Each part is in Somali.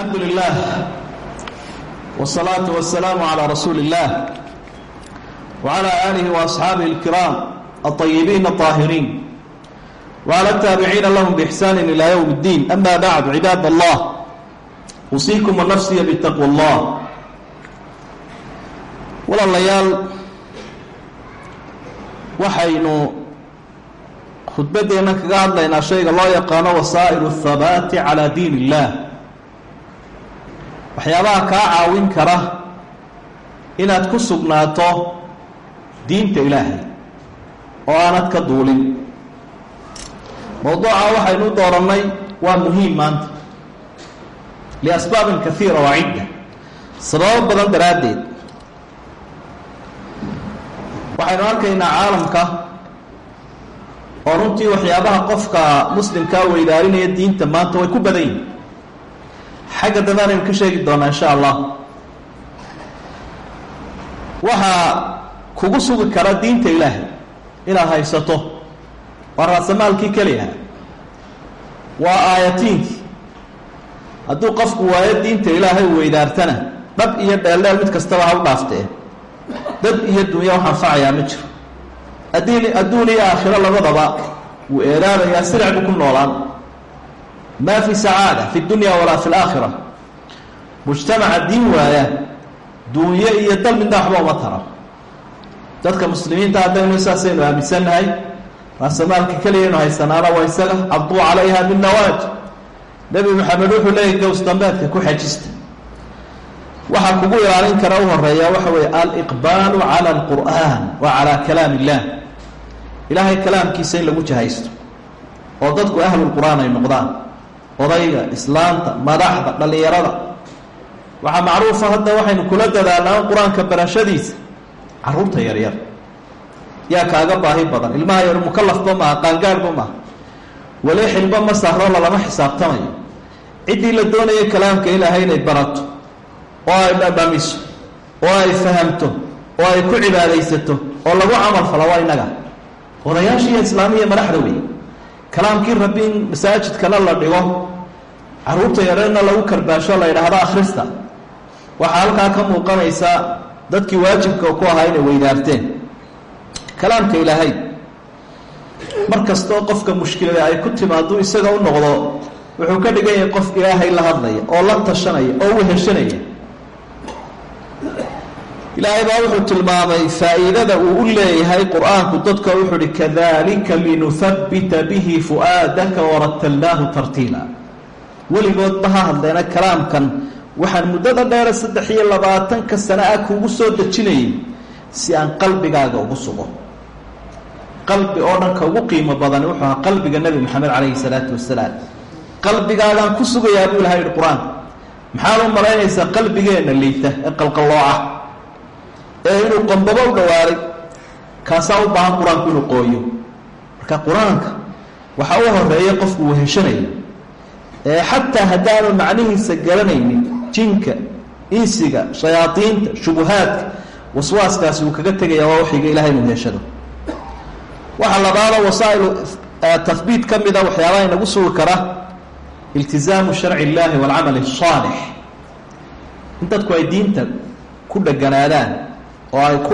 alxamdu lilah wالsalaaةu wasalaamu calى rasuuli اllah wعalى alihi وaصxaabihi اlkiraam aلطayibiin الطaahiriin wعlى الtaabiciina lahm bإxsani ilى ywm اddiin ama bacd cibaad allah usiikum wanafsiya btaqwa اllah walaalayaal waxaynu khudbadeena kaga hadlaynaa shayga loo yaqaano wasaa'il الthabaati calى diin اllah waxyaabaha kaa caawin kara inaad ku sugnaato diinta ilaahay oo aanad ka duulin. Mowduuca waxaynu u doorannay waa muhiim maanta liasbaabin kaiira waa cidda. Sababo badan daraaddeed. Waxaynu arkaynaa caalamka oo runtii waxyaabaha qofka muslimkaa weydaarinaya diinta maanta way ku badan yihiin xagga dambe anaynu ka sheegi doonaa insha allah. Waxaa kugu sugi kara diinta ilaahay inaad haysato waa raasamaalkii keliyaha waa aayatiinkii hadduu qofku waayo diinta ilaahay weydaartana dhab iyo dheeldheel mid kastaba ha u dhaaftee dad iyo dunya wax anfacayaa ma jiro. Addiin adduun iyo aakhiro labadaba wuu eeraadayaa silic buu ku noolaan ma fi sacaada fi dunya walaa fi laakhira mujtamaca diin waaya duunye iyo dal midna waxba uma tara dadka muslimiinta haddaynu saasaynu aaminsannahay raasamaalka keliyaynu haysanaana waa isaga cabduu calayha binnawaaj nebi maxamed wuxuu leeyay gows dambeedka ku xajista waxaa kugu ilaalin kara u horreeya waxa weeye aliqbaalu cala alqur'an wa calaa kalaam illah ilaahay kalaamkiisa in lagu jahaysto oo dadku ahlulqur'aan ay noqdaan odayga islaamta madaxda dhallinyarada. Waxaa macruufa hadda waxaynu kula dadaalnaa qur'aanka barashadiisa. Caruurta yaryar yaa kaaga baahi badan. Ilmaha yar mukalafba maaha qaangaarhba maaha. Wali xilba ma sahro lalama xisaabtamayo. Ciddii la doonaya kalaamka ilaahay inay barato oo ay dhadhamiso oo ay fahamto oo ay ku cibaadaysato oo lagu camal falo waa innaga. Odayaashiiyo islaamiya madaxda wey kalaamkii rabbi in masaajidkana la dhigo carruurta yareerna lagu karbaasho la yidhaahdo akhrista. Waxaa halkaa ka muuqanaysa dadkii waajibka ku ahaa inay weydaarteen kalaamka ilaahay. Mar kastoo qofka mushkilada ay ku timaado isaga u noqdo wuxuu ka dhigan yahay qof ilaahay la hadlaya oo la tashanaya oo weheshanaya ilaahay baa wuxuu tilmaamay faa'iidada uu u leeyahay qur'aanku. Dadka wuxuu uhi kadalika linuhabbita bihi fu'aadaka waratalnaahu tartiila weligoodba ha hadleena kalaamkan waxaan muddada dheere saddex iyo labaatanka sano ah kuugu soo dejinayay si aan qalbigaaga ugu sugo. Qalbi oo dhanka ugu qiimo badan wuxuu ahaa qalbiga nebi moxamed calayhi salaatu wasalaam. Qalbigaagaan ku sugayaa buu ilahay yihi qur'aanka maxaad u malaynaysaa qalbigeenna liita ee qalqallooca ee inuu qombabo u dhawaaday kaasaa u baahan qur'aanku inuu qooyo. Marka qur'aanka waxaa u horreeya qofku weheshanaya xataa haddaanu macnihiisa garanaynin jinka insiga shayaadiinta shubuhaadka waswaaskaasi uu kaga tegaya waa waxiga ilahay inuu heshado waxaa labaada wasaa'ilu tahbiit ka mida waxyaabaha inagu sugi kara iltizaamu sharci اllahi wاlcamal الصaalix in dadku ay diinta ku dheganaadaan oo ay ku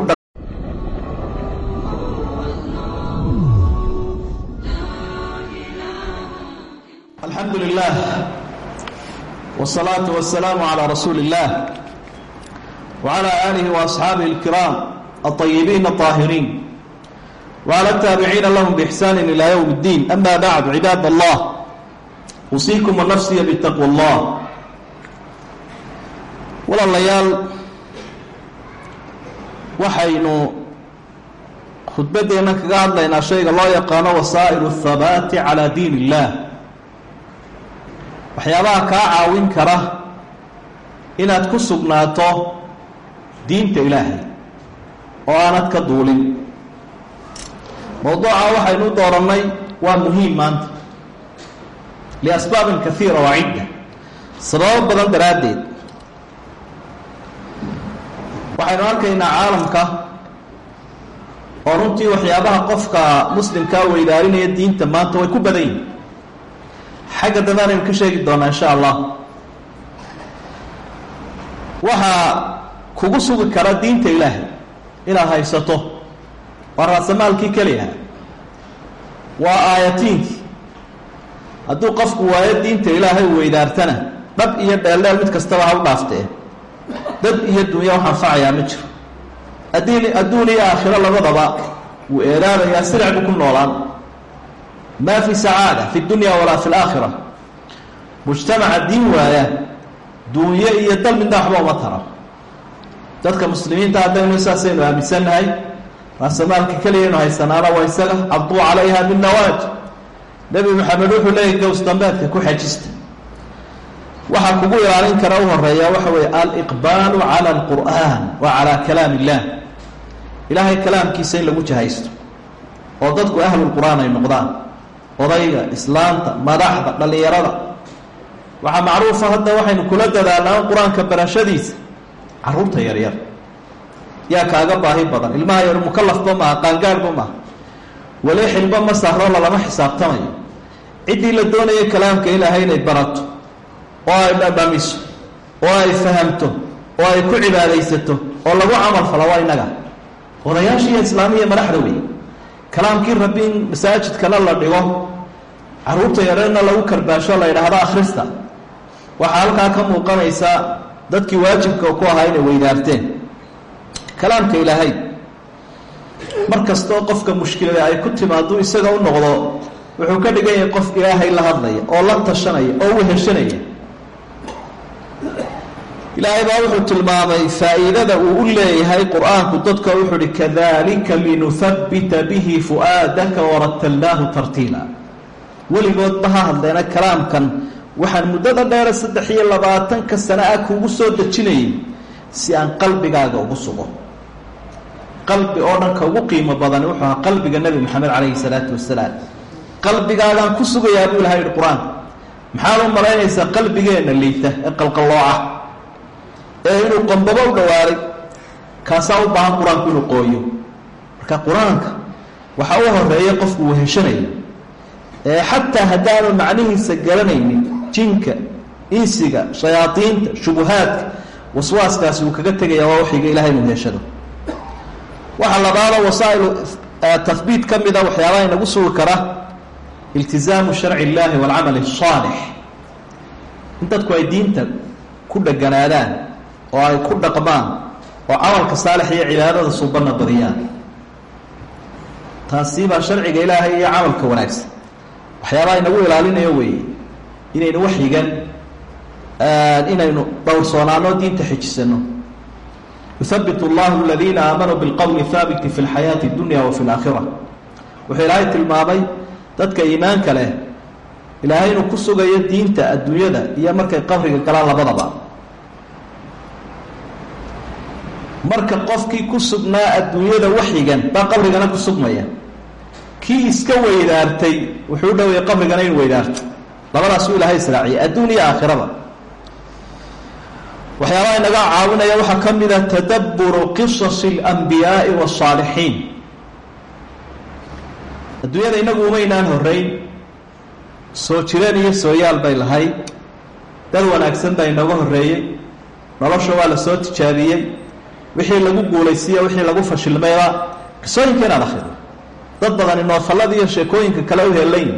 wالsalaaةu wasalaamu calى rasuuli اllah wعalى alihi وaصxaabihi اlkiraam aلطayibiin الطaahiriin wعlى الtaabiciina lahm bإxsani ilى ywm اddiin ama bacd cibaad allah usiikum wanafsiya bitaqwa اllah walaalayaal waxaynu khudbadeena kaga hadlaynaa shayga loo yaqaano wasaa'il الthabaati calى diin اllah waxyaabaha kaa caawin kara inaad ku sugnaato diinta ilaahay oo aanad ka duulin. Mowduuca waxaynu doorannay waa muhiim maanta liasbaabin kaiira waa cidda. Sababo badan daraaddeed. Waxaynu arkaynaa caalamka oo runtii waxyaabaha qofka muslimkaa weydaarinaya diinta maanta way ku badan yihiin xagga dambe anaynu ka sheegi doonaa insha allah waxaa kugu sugi kara diinta ilaahay inaad haysato. Waa raasamaalkii keliyaha waa aayatiinkii hadduu qofku waayo diinta ilaahay weydaartana dhab iyo dheeldheel mid kastaba ha u dhaaftee. Dad iyo dunya wax anfacayaa ma jiro. Adduun iyo aakhiro labadaba wuu eedaanayaa silic buu ku noolaan maa fi sacaada fi dunya walaa fi laakhira mujtamaca diin waaya duunyo iyo dal midna waxba uma tara dadka muslimiinta haddaynu saasaynu aaminsannahay raasamaalka keliyaynu haysanaana waa isaga cabduu calayha binnawaaj nebi maxamed wuxuu leeyahy gows dambeedka ku xajista waxaa kugu ilaalin kara u horreeya waxa weeye aliqbaalu cala alqur'aan wa calaa kalaam illah ilaahay kalaamkiisa in lagu jahaysto oo dadku ahlulqur'aan ay odayga islaanta madaxda dhallinyarada. Waxaa macruufa hadda waxaynu kula dadaalnaa qur'aanka barashadiisa. Caruurta yaryar yaa kaaga baahi badan. Ilmaha yar mukalafba maaha qaangaadhba maaha wali xilba ma saaroola lama xisaabtamayo. Ciddii la doonaya kalaamka ilaahay inay barato oo ay dhadhamiso oo ay fahamto oo ay ku cibaadaysato oo lagu camal falo waa innaga odayaashiiyo islaamiya madaxda wey kalaamkii rabbi in masaajidkana la dhigo carruurta yareerna lagu karbaasho la yidhaahdo akhrista. Waxaa halkaa ka muuqanaysa dadkii waajibka ku ahaa inay weydaarteen kalaamka ilaahay. Mar kastoo qofka mushkilada ay ku timaado isaga u noqdo wuxuu ka dhigan yahay qof ilaahay la hadlaya oo la tashanaya oo weheshanaya ilaahay baa wuxuu tilmaamay faa'iidada uu u leeyahay qur'aanku. Dadka wuxuu uhi kadalika linuhabbita bihi fu'aadaka waratalnaahu tartiila. Weligoodba ha hadleena kalaamkan. Waxaan muddada dheera saddex iyo labaatanka sano ah kuugu soo dejinayay si aan qalbigaaga ugu sugo. Qalbi oo dhan ka ugu qiimo badani wuxuu ahaa qalbiga nebi maxamed calayhi salaatu wasalaam qalbigaagaan ku sugayaa buu ilahay yihi qur'aanka maxaad u malaynaysaa qalbigeenna liita ee qalqallooca ee inuu qombabo u dhawaaday kaasaa u baahan qur'aanku inuu qooyo. Marka qur'aanka waxaa u horreeya qofku weheshanaya ee xataa haddaanu macnihiisa garanaynin jinka insiga shayaadiinta shubuhaadka waswaaskaasi uu kaga tegaya waa waxiga ilahay inuu heshado waxaa labaado wasaa'ilu tahbiit ka mida waxyaabaha inagu sugi kara iltizaamu sharci illaahi waalcamali asaalix in dadku ay diinta ku dheganaadaan oo ay ku dhaqmaan oo camalka saalix iyo cibaadada subanna badiyaan taasi baa sharciga ilaahay iyo camalka wanaagsan. Waxyaabaha inagu ilaalinayo weeye inaynu waxyigan inaynu dhowrsoonaano diinta xejisano yuhabbit allahu aladiina aamanuu bilqowli haabiti fi lxayaati اdunya wa fi laakhira wuxuu ilaahay tilmaamay dadka iimaanka leh ilaahay inuu ku sugayo diinta adduunyada iyo markay qabriga galaan labadaba marka qofkii ku sugnaa adduunyada waxyigan baa qabrigana ku sugmaya kii iska weydaartay wuxuu u dhowaya qabrigana inu weydaarto labadaasuu ilaahay israaciyay adduun iyo aakhiraba waxyaabaha inaga caawinaya waxaa ka mida tadabburu qisasi اlanbiyaai waالsaalixiin adduunyada inagu umaynaan horeyn soo jireen iyo sooyaal bay lahayd dad wanaagsan baa inooga horeeyey nolosha waa la soo tijaabiyey wixii lagu guulaysiiyo wixii lagu fashilmayba. Qisooyinka inaad akhrido. Dad badani noofallada iyo sheekooyinka kale u helayn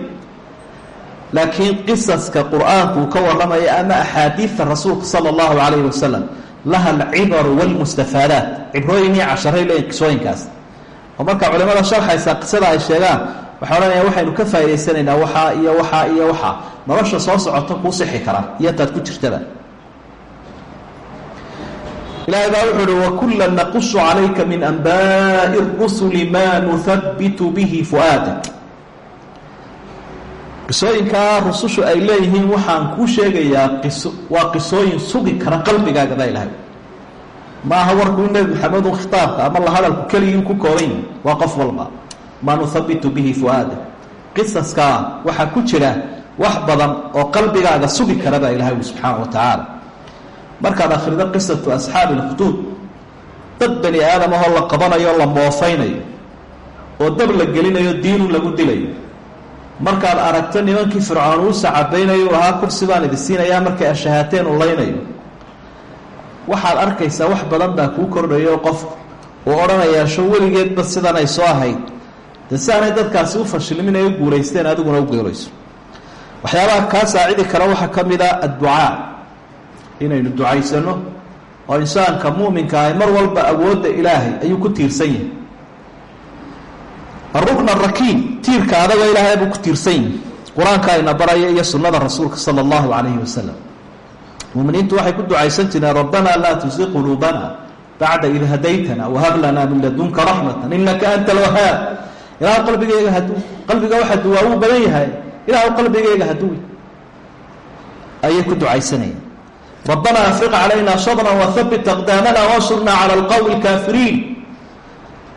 laakiin qisaska qur'aanku uu ka warramaya ama axaadiida rasuulka sala allahu calayhi wasalam laha alcibaru walmustafaadaat cibrooyin iyo casharay leeyihiin qisooyinkaas oo marka culimada sharxaysa qisada ay sheegaan waxay odhanaya waxaynu ka faa'idaysanaynaa waxaa iyo waxaa iyo waxaa nolosha soo socota kuu sixi kara iyo ku jirtaba ilaahay baa wuxuu uhi wakula naqusu calayka min anbaa'i rusuli maa nuhabitu bihi fu'aadak qisooyinkaa rusushu ay leeyihiin waxaan kuu sheegayaa waa qisooyin sugi kara qalbigaaga baa ilahay ma warku in nebi maxamed u khitaabka ama la hadalku keligii ku kooban waa qof walba. Maa nuhabitu bihi fu'aadak qisaskaa waxaa ku jira wax badan oo qalbigaaga sugi kara baa ilahay subxaana wa tacaala markaad akhrido qisatu asxaabi اlkhuduud dad bani aadam ahoo la qabanayo la moofaynayo oo dab la gelinayo diinu lagu dilayo. Markaad aragto nimankii fircoon uu sacabaynayo u kursi baan idi siinayaa markay ashahaateen u laynayo. Waxaad arkaysaa wax badan baa kuu kordhayo qofku uu odhanayaa sho weligeedba sidan ay soo ahayd. Dee si dadkaasi u fashilmin ay u adiguna u geelayso waxyaabaha kaa saacidi kara waxaa ka mid a adducaa inaynu ducaysano oo insaanka mu'minka ahi mar walba awoodda ilaahay ayuu ku tiirsan yahay. Arukn arakiin tiirka adaga ilaahay buu ku tiirsan yahay. Qur'aanka ayna baraya iyo sunnada rasuulka sala allahu calayhi wasalam muminiintu waxay ku ducaysan jireen rabbana laa tusi quluubana bacda id hadaytana wahab lanaa min ladunka raxmata inaka anta alwahaab ilaah qalbigeyga hadu qalbiga waxa duwaa wuu badan yahay. Ilah qalbigeyga haduwi ayay ku ducaysanayeen rabbana afriq calayna sabra wahabit aqdaamana wansurnaa cala alqowmi alkaafiriin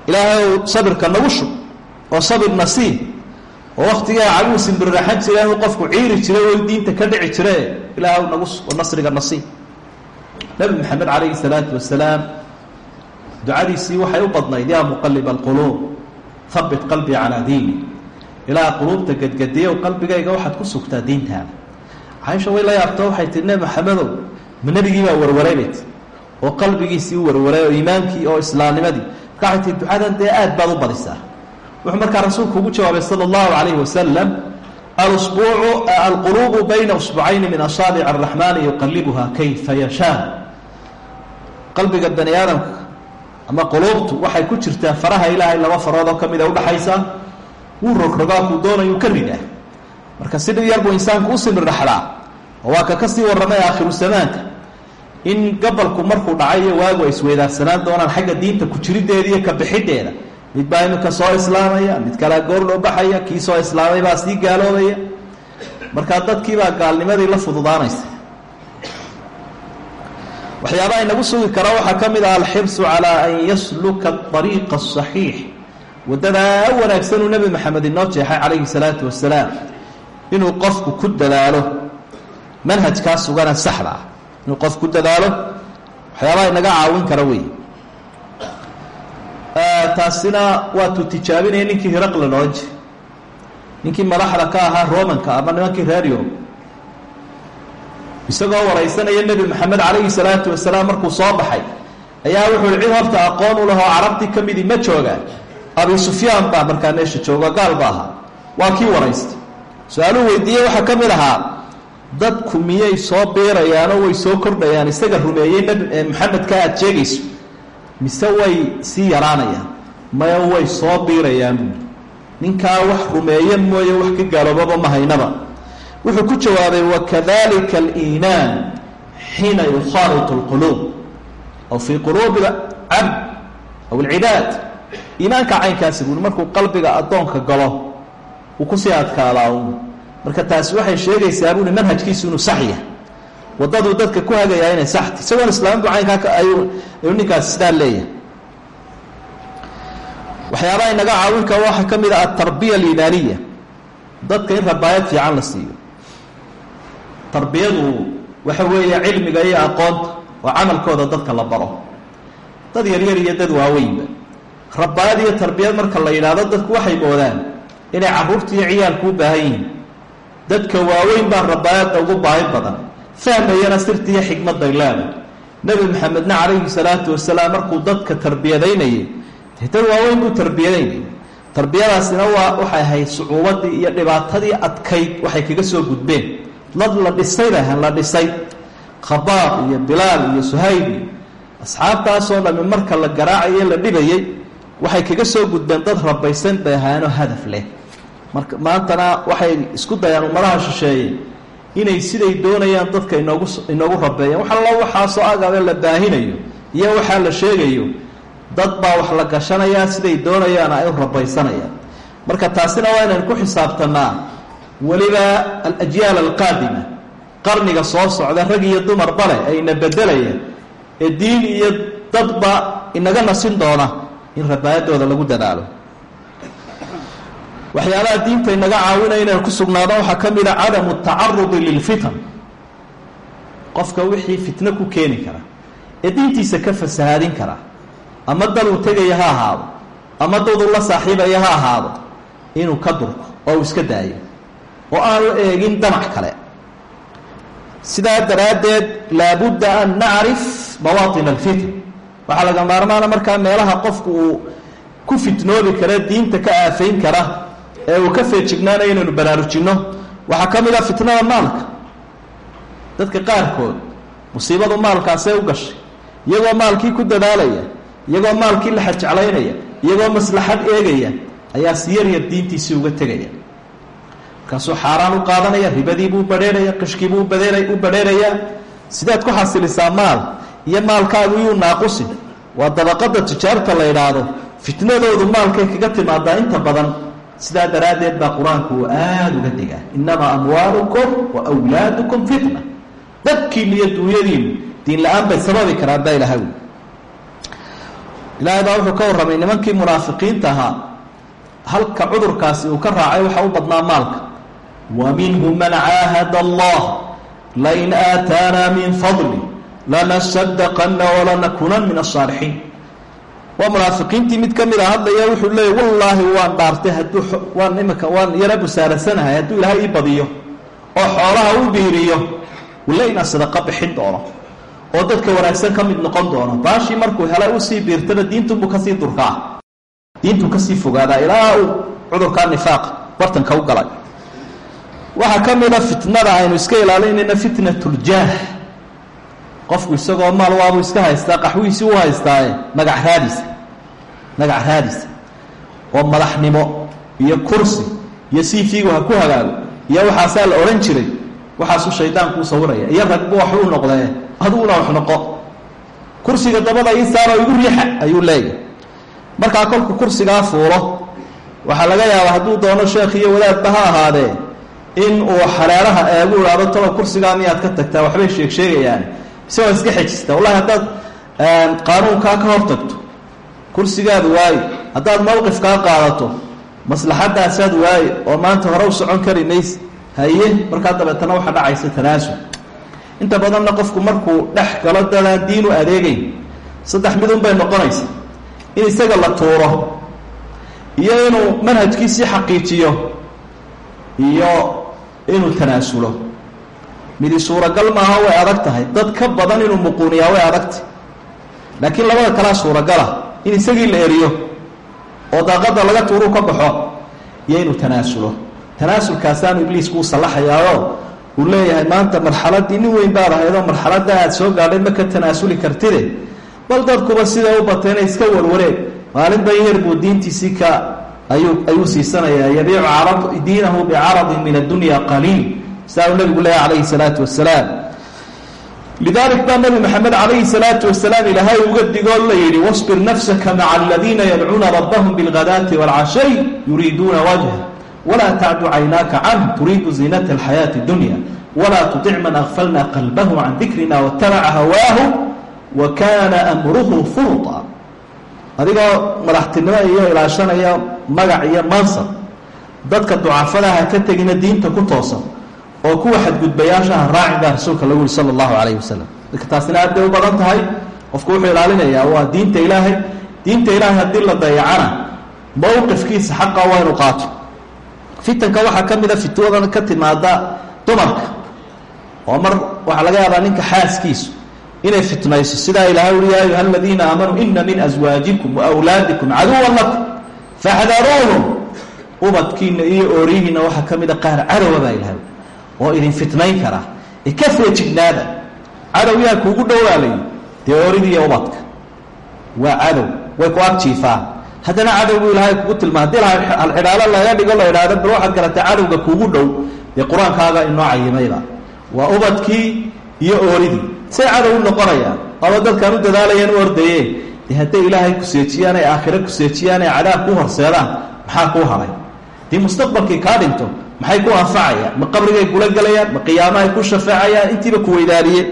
ilaahay sabirka nagu shub oo sabir nasiib. Oo waktigaa caguu simbirraxan jira inuu qofku ciiri jiray oo diinta ka dhici jire ilaah nagu oo nasriga nasiib. Nebi maxamed calayhi salaatu wasalaam ducadiisii waxay u badnayd yaa muqalib alquluub habit qalbii calaa diini. Ilaa quluubta gedgediyow qalbigayga waxaad ku sugtaa diintaada. Caaisha way la yaabto waxay tihi nebi maxamedow ma nebigii baa warwaray bay tii oo qalbigiisii u warwaray oo iimaankii oo islaamnimadii? Marka waxay dee aad baad u badisaa. Wuxuu markaa rasuulku ugu jawaabay sala allahu calayhi wasalam alusbuucu alquluubu bayna usbucayni min asaabic araxmaani yuqalibuha kayfa yashaa. Qalbiga bani aadamka ama quluubtu waxay ku jirtaa faraha ilaahay laba farood oo kamida udhaxaysa wuu rogrogaa kuu doonayuu ka ridaa marka si dhib yar buu insaanku u dhaxlaa oo waa ka ka sii warramay aakhiru zamaanka in gabalku markuu dhacay iyo waagu ay isweydaarsanaan doonaan xagga diinta ku jirideeda iyo ka bixideeda mid baa iminka soo islaamaya mid kalea goor loo baxaya kii soo islaamay baa sii gaaloobaya. Markaa dadkiibaa gaalnimadii la fududaanaysa. Waxyaabaha inagu sugi kara waxaa ka mid ah alxirsu calaa an yasluka ariiqa asaxiix waddadaa wanaagsanuu nebi maxamed inoo jeexay calayhi salaatu wasalaam inuu qofku ku dadaalo manhajkaa sugana saxda ah inuu qof ku dadaalo waxyaabaha inaga caawin kara wey taasina waatuu tijaabinaya ninkii hiraqla loodhan jiray. Ninkii madaxda ka ahaa romanka ama nimankii reer yurub. Isagoo waraysanaya nebi maxamed calayhi salaatu wasalaam markuu soo baxay ayaa wuxuu hi cid horta aqoon u lahoo carabtii ka ma joogaan. Abi sufyaan baa markaa meesha jooga gaal ba ahaa. Waa kii waraystay su'aaluu weydiiyey waxaa ahaa dadku miyay soo biirayaanoo way soo kordhayaan? Isaga rumeeyey nebi maxamedka aada sheegayso. Mise way sii yaraanayaan? Maya way soo biirayaan buui ninkaa wax rumeeye mooye wax ka gaaloobaba ma haynaba. Wuxuu ku jawaabay wakadalika aliimaan xiina yukhaalitu lquluub aw fii quluubi cabd aw alcibaad. Iimaanka caynkaasi buui markuu qalbiga addoonka galo uu ku sii adkaadaa un marka taasi waxay sheegaysaa buui manhajkiisu inuu sax yahay. Waddaduu dadka ku hagayaa inay saxta isagoon islaamadu caynkaa ayuu ninkaasi sidaa leeyahay. Waxyaabaha inaga caawin kara waxaa ka mid ah altarbiya aliimaaniya dadka in rabaayad fiican la siiyo. Tarbiyadu waxa weeye cilmiga iyo aqoonta oo camalkooda dadka la baro. Dad yaryar iyo dad waaweynba. Rabaayad iyo tarbiyad marka la yidhaahdo dadku waxay moodaan inay carruurta iyo ciyaalku u baahan yihiin dadka waaweyn baa rabaayadda ugu baahi badan. Fahmayana sirta iyo xikmadday leedahay nebi maxamedna calayhi salaatu wasalaam markuu dadka tarbiyadaynayay dad waaweyn buu tarbiyadaynayay tarbiyadaasina waa waxay ahayd sucuubadii iyo dhibaatadii adkayd waxay kaga soo gudbeen. Dad la dhisay bay la dhisay. Khabaab iyo bilaal iyo suhayb iyo asxaabtaasoo dhami marka la garaacaye la dhibayey waxay kaga soo gudbeen dad rabaysan bay ahaanoo hadaf leh marka maantana waxay isku dayaan ummadaha shisheeye inay siday doonayaan dadka inoogu inoogu rabeeyaan wax allo waxaasoo agabe la baahinayo iyo waxaa la sheegayo dad baa wax la gashanayaa siday doonayaan ay u rabaysanayaan marka taasina waa inaynu ku xisaabtanaa weliba alajyaal alqaadima qarniga soo socda rag iyo dumarba leh ee ina bedelaya ee diin iyo dadba inaga nasin doona in rabaayadooda lagu dadaalo waxyaalaha diinta inaga caawinaya inaynu ku sugnaado waxaa ka mid a cadamu tacarudi qofka wixii fitno ku keeni kara ee diintiisa ka fasahaadin kara ama dal uu tegaya ha ahaado ama dad uu la saaxiibaya ha ahaado inuu ka durko oo iska daayo oo aanu eegin damac kale. Sidaa daraaddeed laabudda an nacrif mawaaطin alfitn. Waxaa laga maarmaana markaa meelaha qofku uu ku fitnoobi kara diinta ka aafayn kara ee uu ka feejignaanayo inaynu baraarujinno. Waxaa ka mid a fitnada maalka. Dadka qaarkood musiibadu maalkaasee u gashay. Iyagoo maalkii ku dadaalaya iyagoo maalkii la xajeclaynaya iyagoo maslaxad eegaya ayaa si yaryar diintiisii uga tegaya. Markaasuu xaaraan u qaadanaya ribadiibuu badheeraya qishkiibuu badheera u badheerayaa sidaad ku xasilisaa maal iyo maalkaagu yuu naaqusin waa dabaqada tijaarta la idhaahdo fitnadoodu maalkay kaga timaadaa inta badan sidaa daraaddeed baa qur'aanku uu aada uga digaa. Innamaa amwaalukum wa wlaadukum fitna. Dadkiina iyo duunyadiinu diin la'aan bay sababi karaan baa ilahay ilaahay baa wuxuu ka warramay nimankii munaafiqiinta ahaa halka cudurkaasi uu ka raacay waxaa u badnaa maalka. Wa minhum man caahada allah. Lain aataanaa min fadli lanasadaqana walanakunan min asaalixiin waa munaafiqiintii mid ka mid a hadlaya wuxuu leeyay wallaahi waan dhaartay hadduu waan imika waan yara busaarasanahay hadduu ilaahay ii badiyo oo xoolaha u biiriyo walla inaan sadaqa bixin doono oo dadka wanaagsan ka mid noqon doono. Baashii markuu helay u sii biirtana diintunbuu ka sii durkaa. Diintuu ka sii fogaadaa ilaa uu cudurkaa nifaaq bartanka u galay. Waxaa ka mida fitnada aynu iska ilaalinayna fitnatuljaah qofku isagoo maal waabuu iska haystaa qaxwihiisii u haystaaye magac raadisa magac raadisa. Oo madaxnimo iyo kursi iyo siifiigu ha ku hagaago iyo waxaasaa la odhan jiray waxaasuu shaydaankuu sawiraya iyo ragbu wax u noqdee adiguna wax noqo. Kursiga dabada ii saaroo igu riixa ayuu leeyahay. Markaa kolku kursigaa fuulo waxaa laga yaabaa hadduu doono sheekh iyo wadaadba ha ahaadee in uu xareeraha eegu idhaado talo kursigaa miyaad ka tagtaa waxbay sheeg sheegayaan isagoo iska xejista wallahi haddaad qaanuunkaa ka hor tagto kursigaad waaye haddaad mowqifkaa qaadato maslaxadaasaad waaye oo maanta hore u socon kari mayse haye markaa dabeetana waxaa dhacaysa tanaasul inta badanna qofku markuu dhex galo dadaan diin u adeegeyn saddex midun bay noqonaysa. In isaga la tuuro iyo inuu manhajkiisii xaqiijiyo iyo inuu tanaasulo midi suuragal maaha way adag tahay. Dad ka badan inuu muquuniyaa way adagtahy laakiin labada kalea suuragala in isagii la eriyo oo daaqada laga tuuruu ka baxo iyo inuu tanaasulo. Tanaasulkaasaanu ibliisku u sallaxayaayo. Uu leeyahay maanta marxaladii nin weyn baad ahaydoo marxaladda aad soo gaadhay ma ka tanaasuli kartide? Bal dadkuba siday u bateena iska warwareeg maalin ban yar buu diintiisii ka ayuu ayuu siisanayaa. Yabiicu diinahu bicaradin min addunya qaliil sidaa uu nabigu leeyahy calayhi salaatu wasalaam. Lidaalik baa nabi maxamed calayhi salaatu wasalaam ilaahay uga digoo la yidhi wasbir nafsaka maca aladiina yadcuuna rabbahum bilghadaati waalcashay yuriiduuna wajha. Walaa tacdu caynaaka canh turiidu ziinata alxayaati dunya. Walaa tutic man akfalna qalbahu can dikrina watabaca hawaahu wa kaana amruhu furta adigoo madaxtinimo iyo ilaashanaya magac iyo mansab dadka ducafadaha ka tegina diinta ku toosan oo kuwa xadgudbayaashaha raacin baa rasuulka lagu yihi sala allahu calayhi wasalam marka taasina aad bay u badan tahay. Qofku wuxuu ilaalinayaa waa diinta ilaahay. Diinta ilaahay haddii la dayacana mowqifkiisa xaqa waa inu qaato. Fitanka waxaa ka mida fitwadan ka timaada dumarka. Oo mar waxaa laga yaabaa ninka xaaskiisu inay fitnayso. Sidaa ilahay uri yaa ayuha aladiina aamanuu ina min aswaajikum wa wlaadikum caduwan lakum faxdaruuhum ubadkiina iyo oorihiina waxaa ka mida qaar cadowa baa ilahay oo idin fitnayn kara. Ee ka feejignaada cadow yaa kuugu dhowaalay dee ubadka. Waa cadow. Way ku agjiifaan haddana cadowgu ilaahay kugu tilmaa haddii alcidhaalo laga dhigo la idhaahdo bal waxaad garatay cadowga kuugu dhow. Dee qur'aankaaga inoo cayimayba. Waa ubadkii iyo ooridii. Say cadow u noqonayaan aba dadkaan u dadaalayaan u ordayeen dee hadday ilaahay ku seejiyaan ay aakhiro ku seejiyaan ay cadaab ku horseedaan maxaa kuu haray dii mustaqbalkii kaa dhinto maxay ku anfacayaan? Ma qabrigay kula gelayaan ma qiyaamahay ku shafeecayaan intiiba ku weydaariyeen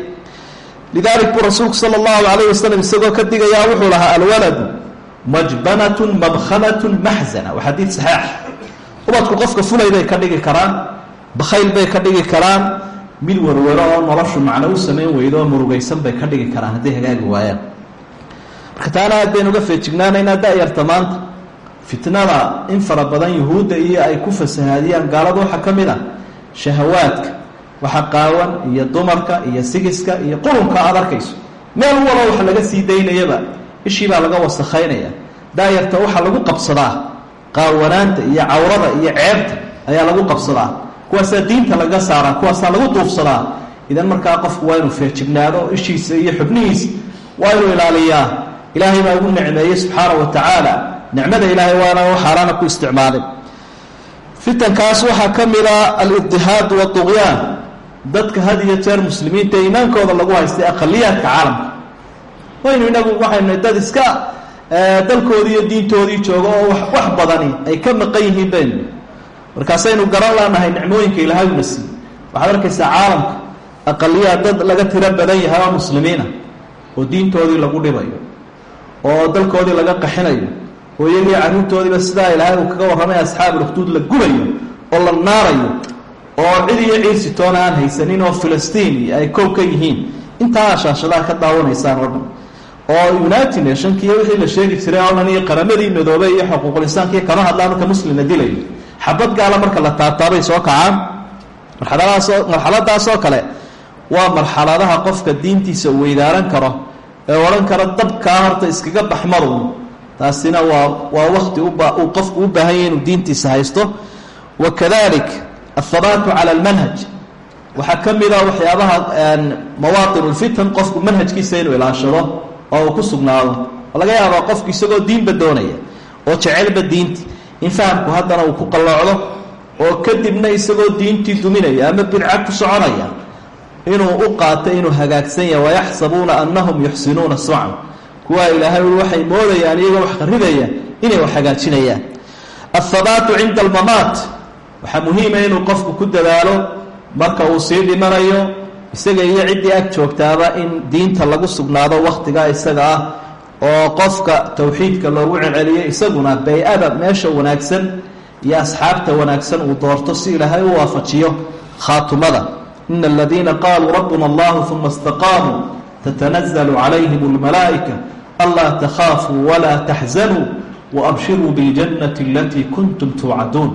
lidaalik buu rasuulku sala allahu calayh wasalam isagoo ka digayaa wuxuu lahaa alwaladu majbanatun mabkhanatun maxzana waa xadiid saxiix. Ubadku qofka fulay bay ka dhigi karaan bakhayl bay ka dhigi karaan mid werwero oo noloshu macno u samayn weydo oo murugaysan bay ka dhigi karaan hadday hagaagi waayaan. Marka taana aad baynu uga feejignaanaynaa da-yarta maanta fitnada in fara badan yuhuudda iyo ay ku fasahaadiyaan gaalada waxaa ka mid ah shahawaadka waxa qaawan iyo dumarka iyo sigiska iyo qurunka aad arkayso. Meel walo waxa laga sii daynayaba ishii baa laga wasakhaynaya. Daayarta waxaa lagu qabsadaa qaawanaanta iyo cawrada iyo ceebta ayaa lagu qabsadaa. Kuwaasaa diinta laga saaraa kuwaasaa lagu duufsadaa. Idan markaa qofku waa inuu feejignaado ishiisa iyo xubnihiisa waa inuu ilaaliyaa. Ilaahay baa ugu nicmeeyey subxaana wa tacaala nicmada ilaahay waana xaaraana ku isticmaalay fitankaas waxaa ka mida alibdihaad waduqyaan dadka had iyo jeer muslimiinta iimaankooda lagu haystay aqaliyaadka caalamka. Waynu inagu waxaynu dad iska dalkoodii iyo diintoodii jooga oo wax badani ay ka maqan yihiin baynu. Markaasaynu garan laanahay nicmooyinka ilaahay una siiy waxaad arkaysaa caalamka aqaliyaad dad laga tiro badan yahay oo muslimiina oo diintoodii lagu dhibayo oo dalkoodii laga qaxinayo oo iyagii carruurtoodiiba sidaa ilaahay uu kaga warramay asxaabulukduud la gubayo oo la naarayo oo cid iyo ciirsi toona aan haysanin oo filistiin ay koow ka yihiin. Intaa shaashadaha ka daawanaysaan oo dhan oo united nationkiiyo wixii la sheegi jiray oo dhan iyo qaramadii midoobey iyo xuquuqul insaankiiyo kama hadlaan marka muslimna dilayo xabad gaala marka la taabtaabay soo kacaan. Marxaladaasoo marxaladaasoo kale waa marxaladaha qofka diintiisa weydaaran karo ee odhan karo dabkaa horta iskaga baxmarun taasina waa waa wakti u baahan yahy inuu diintiisa haysto. Wa kadalik athabaatu cala almanhaj. Waxaa ka mida waxyaabaha mawaatin ulfitan manhajkiisa inuu ilaashado oo ku sugnaado. Laga yaabaa qofku isagoo diinba doonaya oo jecelba diinti. In fahamku haddana uu ku qalloocdo oo kadibna isagoo diintii duminaya ama bidca ku soconaya inuu u qaato inuu hagaagsan yahay. Wayaxsabuuna annahum yuxsinuuna sucan kuwaa ilaahay waxay moodayaan iyagoo wax qarribaya inay wax hagaajinayaan. Athabaatu cinda almamaat. Waxaa muhiima inuu qofku ku dadaalo marka uu sii dhimanayo isaga iyo ciddii ag joogtaaba in diinta lagu sugnaado wakhtigaa isaga ah oo qofka towxiidka loogu celceliyo isaguna bay-ada meesha wanaagsan iyo asxaabta wanaagsan uu doorto si ilaahay u waafajiyo khaatumada. Ina aladiina qaaluu rabbuna allahu uma istaqaamuu tatanazalu calayhim almalaa'ika anlaa takhaafuu walaa taxzanuu waabshiruu biljannati alatii kuntum tuucaduun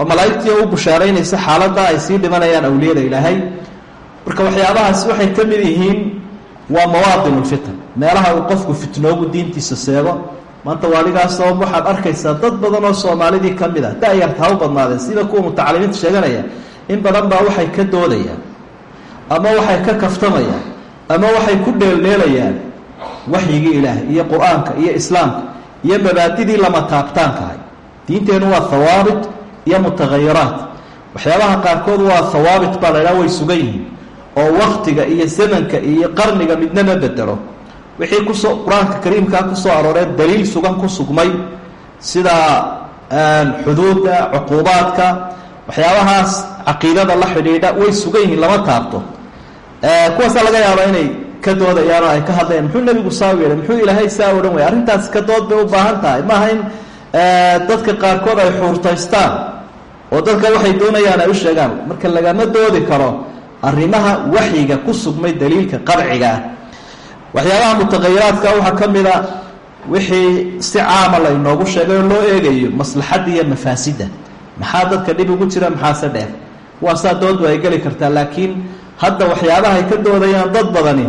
oo malaaigtii u bushaaraynaysa ay sii dhimanayaan awliyada ilaahay marka waxyaabahaas waxay ka mid yihiin waa mawaadin lfitan meelaha uu qofku fitnoogu diintiisa seego maanta waaligaasoo waxaad arkaysaa dad badan oo soomaalidii ka mid a da-yarta ha u badnaadeen sida kuwa mutacalimiinta sheeganaya in badan baa waxay ka doodayaan ama waxay ka kaftamayaan ama waxay ku dheeldheelayaan waxyigii ilaahay iyo qur'aanka iyo islaamka iyo mabaadidii lama taabtaankahay diinteennu waa hawaabit iyo mutahayiraat waxyaabaha qaarkood waa hawaabit baa la idhaha way sugan oo waktiga iyo zamanka iyo qarniga midna ma bedelo. Wixii ku soo qur'aanka kariimkaa ku soo arooree daliil sugan ku sugmay sida xuduudda cuquubaadka waxyaabahaas caqiidada la xidhiidha way sugan lama taabto. Kuwaasaa laga yaabaa inay ka doodayaan oo ay ka hadlayaan muxuu nebigu saa yeelay? Muxuu ilaahay saa odhan waya arrintaasi ka dood bay u baahan tahay. Maaha in dadka qaarkood ay xuurtaystaan oo dadka waxay doonayaan ay u sheegaan. Marka lagama doodi karo arrimaha waxyiga ku sugmay daliilka qarciga ah. Waxyaabaha mutaqayiraadka waxaa ka mid a wixii si caama la inoogu sheegay oo loo eegayo maslaxadda iyo mafaasidda maxaa dadka dhib ugu jira? Maxaase dheer? Kuwaasaa doodba ay geli kartaa laakiin hadda waxyaabaha ay ka doodayaan dad badani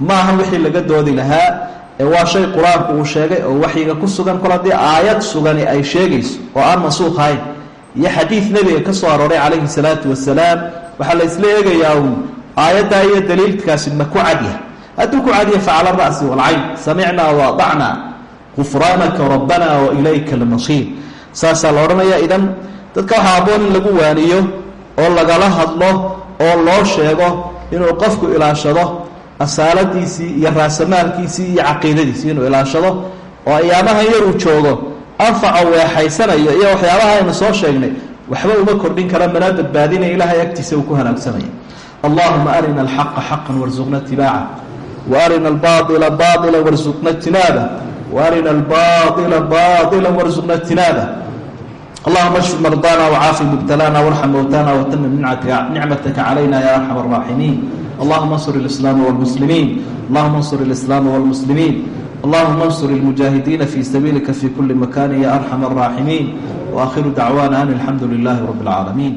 maaha wixii laga doodi lahaa ee waa shay qur'aanku uu sheegay oo waxyiga ku sugan kol haddii aayad sugani ay sheegayso oo aan mansuuq ahayn iyo xadiid nebiga ka soo arooray calayhi salaatu wasalaam waxaa la isla eegayaa uun aayaddaa iyo daliilkaasi ma ku cadyahay hadduu ku cadya facala ra'si walcayn samicnaa waadacnaa gufraanaka rabbana wa ilayka almasiir. Saasaa la odhanaya idan dadka waxaa aboon in lagu waaniyo oo lagala hadlo oo loo sheego inuu qofku ilaashado asaaladiisii iyo raasamaalkiisii iyo caqiidadiisii inuu ilaashado oo ayaamahan yar uu joogo anfaca weexaysanayo iyo waxyaabaha aynu soo sheegnay waxba uma kordhin kara mana badbaadinaya ilaahay agtiisa uu ku hanaagsamaya allahuma arina alxaqa xaqan warsuqna itibaaca wa albaaila baaila warsuqna ijtinaaba wa albaaila baaila warsuqna ijtinaaba allahuma ashfi mardana wcaafi mubtalana warxam mowtana watamim nicmataka calayna ya arxam araaximiin allahuma ansur اlislaama wاlmuslimiin allahuma ansur اlislaama wاlmuslimiin allahuma ansur اlmujaahidiina fi sabiilika fi kuli makani ya arxam الraaximiin waakhiru dacwana an alxamdu lilahi rab اlcaalamiin